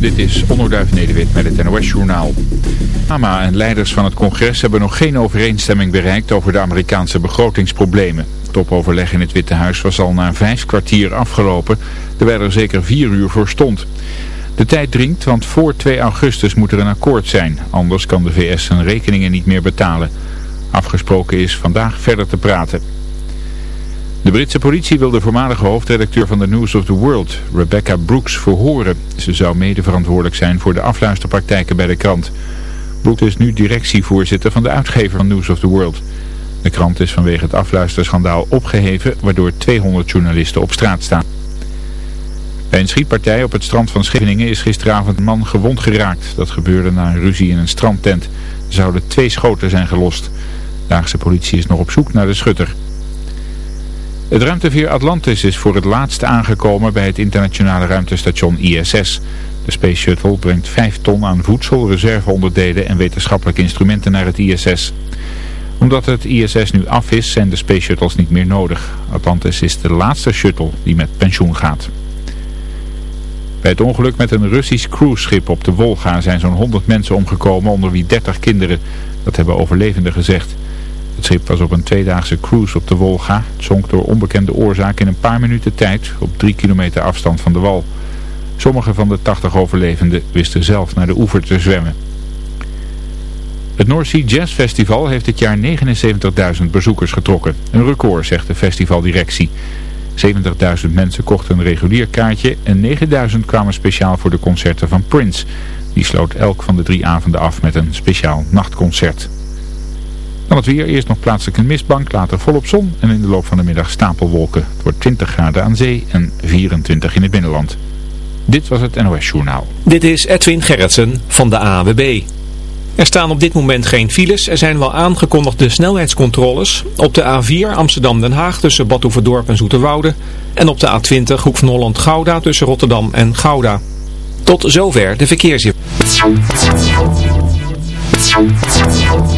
Dit is Onderduif Nederwit met het NOS-journaal. Obama en leiders van het congres hebben nog geen overeenstemming bereikt over de Amerikaanse begrotingsproblemen. Topoverleg in het Witte Huis was al na vijf kwartier afgelopen, terwijl er zeker vier uur voor stond. De tijd dringt, want voor 2 augustus moet er een akkoord zijn, anders kan de VS zijn rekeningen niet meer betalen. Afgesproken is vandaag verder te praten. De Britse politie wil de voormalige hoofdredacteur van de News of the World, Rebecca Brooks, verhoren. Ze zou mede verantwoordelijk zijn voor de afluisterpraktijken bij de krant. Brooks is nu directievoorzitter van de uitgever van News of the World. De krant is vanwege het afluisterschandaal opgeheven, waardoor 200 journalisten op straat staan. Bij een schietpartij op het strand van Scheveningen is gisteravond een man gewond geraakt. Dat gebeurde na een ruzie in een strandtent. Er zouden twee schoten zijn gelost. De Haagse politie is nog op zoek naar de schutter. Het ruimteveer Atlantis is voor het laatst aangekomen bij het internationale ruimtestation ISS. De Space Shuttle brengt 5 ton aan voedsel, reserveonderdelen en wetenschappelijke instrumenten naar het ISS. Omdat het ISS nu af is, zijn de Space Shuttles niet meer nodig. Atlantis is de laatste shuttle die met pensioen gaat. Bij het ongeluk met een Russisch cruiseschip op de Wolga zijn zo'n 100 mensen omgekomen, onder wie 30 kinderen. Dat hebben overlevenden gezegd. Het schip was op een tweedaagse cruise op de Wolga. Het zonk door onbekende oorzaak in een paar minuten tijd op drie kilometer afstand van de wal. Sommige van de 80 overlevenden wisten zelf naar de oever te zwemmen. Het North Sea Jazz Festival heeft dit jaar 79.000 bezoekers getrokken. Een record, zegt de festivaldirectie. 70.000 mensen kochten een regulier kaartje en 9.000 kwamen speciaal voor de concerten van Prince. Die sloot elk van de drie avonden af met een speciaal nachtconcert. Dan het weer, eerst nog plaatselijk een mistbank, later volop zon en in de loop van de middag stapelwolken. Het wordt 20 graden aan zee en 24 in het binnenland. Dit was het NOS Journaal. Dit is Edwin Gerritsen van de AWB. Er staan op dit moment geen files. Er zijn wel aangekondigde snelheidscontroles op de A4 Amsterdam-Den Haag tussen Badhoevedorp en Zoeterwoude. En op de A20 Hoek van Holland-Gouda tussen Rotterdam en Gouda. Tot zover de verkeersinformatie.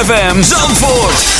ZFM Zandvoort.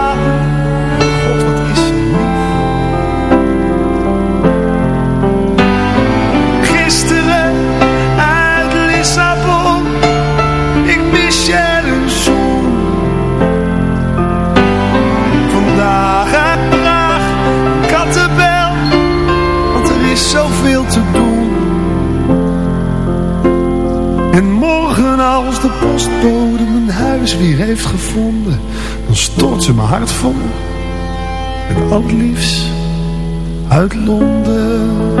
Is zoveel te doen. En morgen als de postbode mijn huis weer heeft gevonden, dan stort ze mijn hart vol. Met al het liefst uit Londen.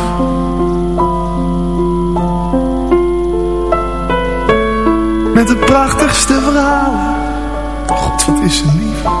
Prachtigste verhalen. God, wat is ze lief.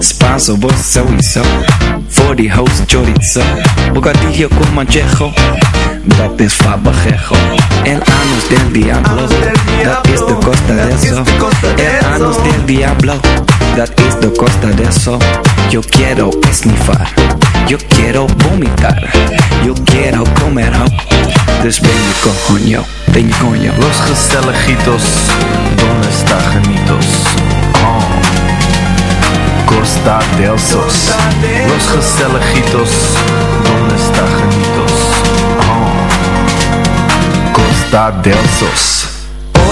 Spanso, vos sowieso. Voor die host chorizo. Bocadillo con manchejo. Dat is fabajejo. El anus del diablo. Dat is de costa de eso. El anus del diablo. Dat is de costa de eso. Yo quiero esnifar. Yo quiero vomitar. Yo quiero comer ho. Dus ben je coño. Ben je coño. Los gezelligitos, donde está genitos? Costa del Sos. Los gezelligitos, donde está? Oh. Costa del Sos.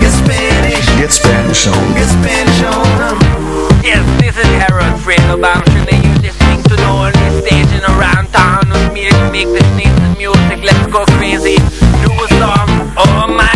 Get Spanish. Get Spanish on. Get Spanish on. Yes, this is Harold Friedelbaum. Should you listening to the only station around town with me to make this nice music? Let's go crazy. Do a song. Oh my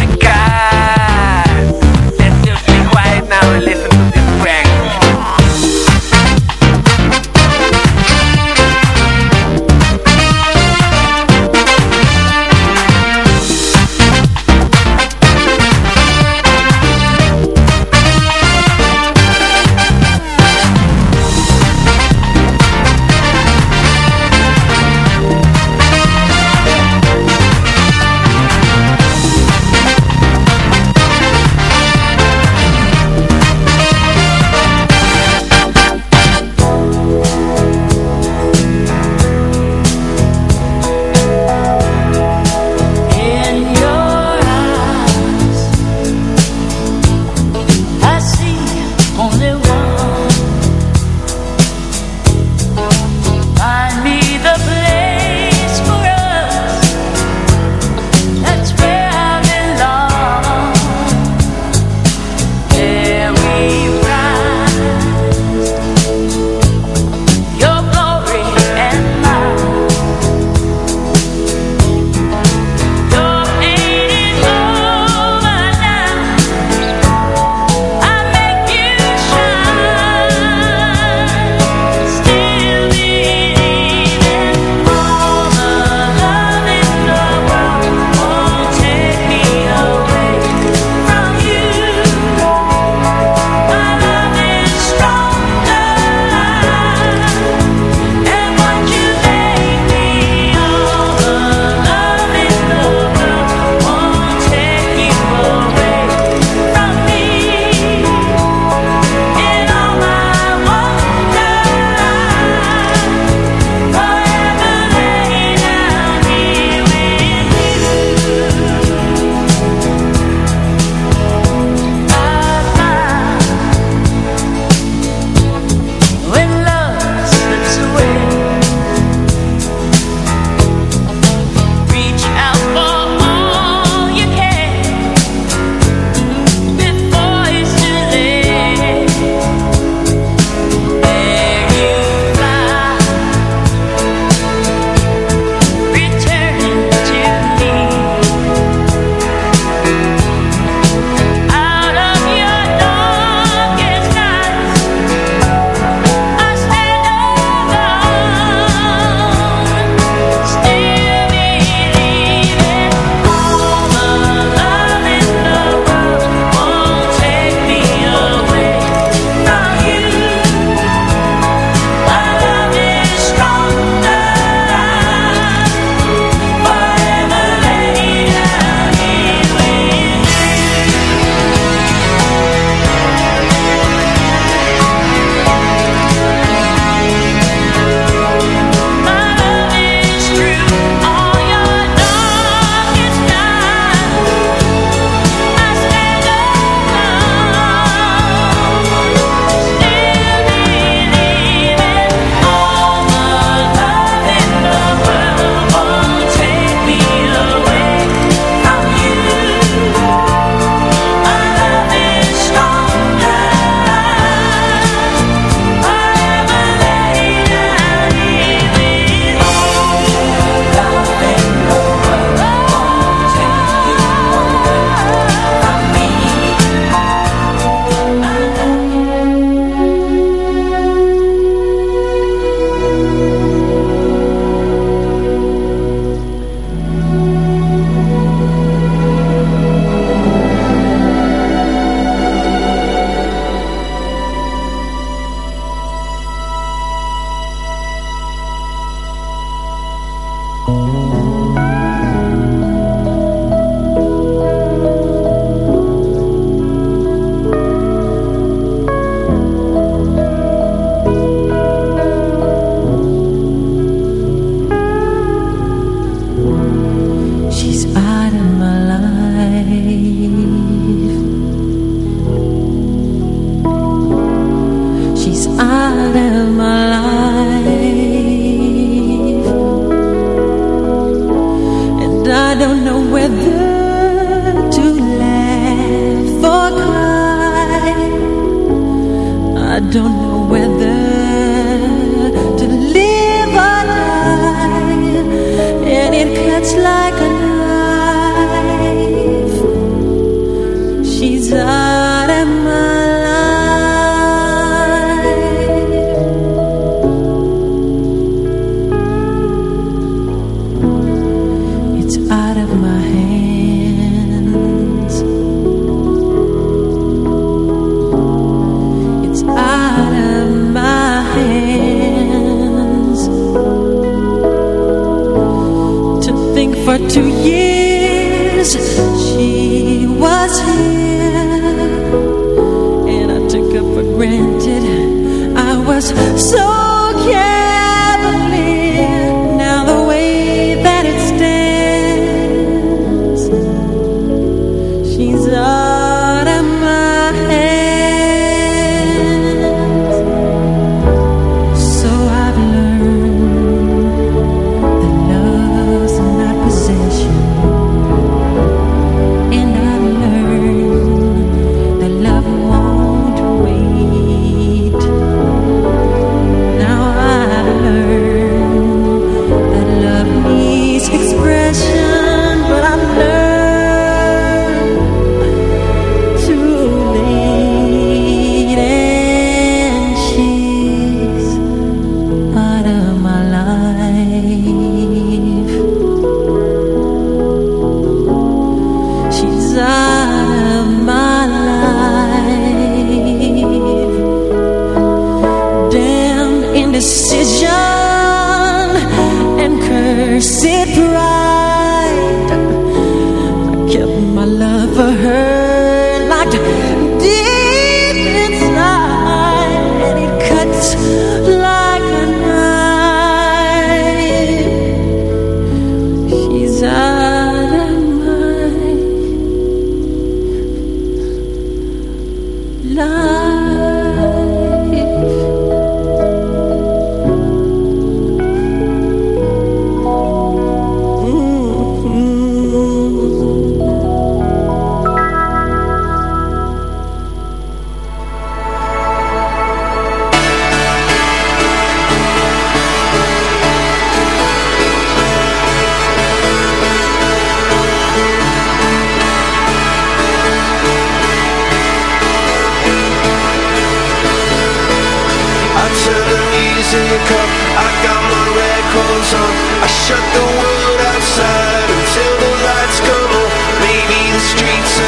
booze up. I got my records on I shut the world outside Until the lights come on Maybe the streets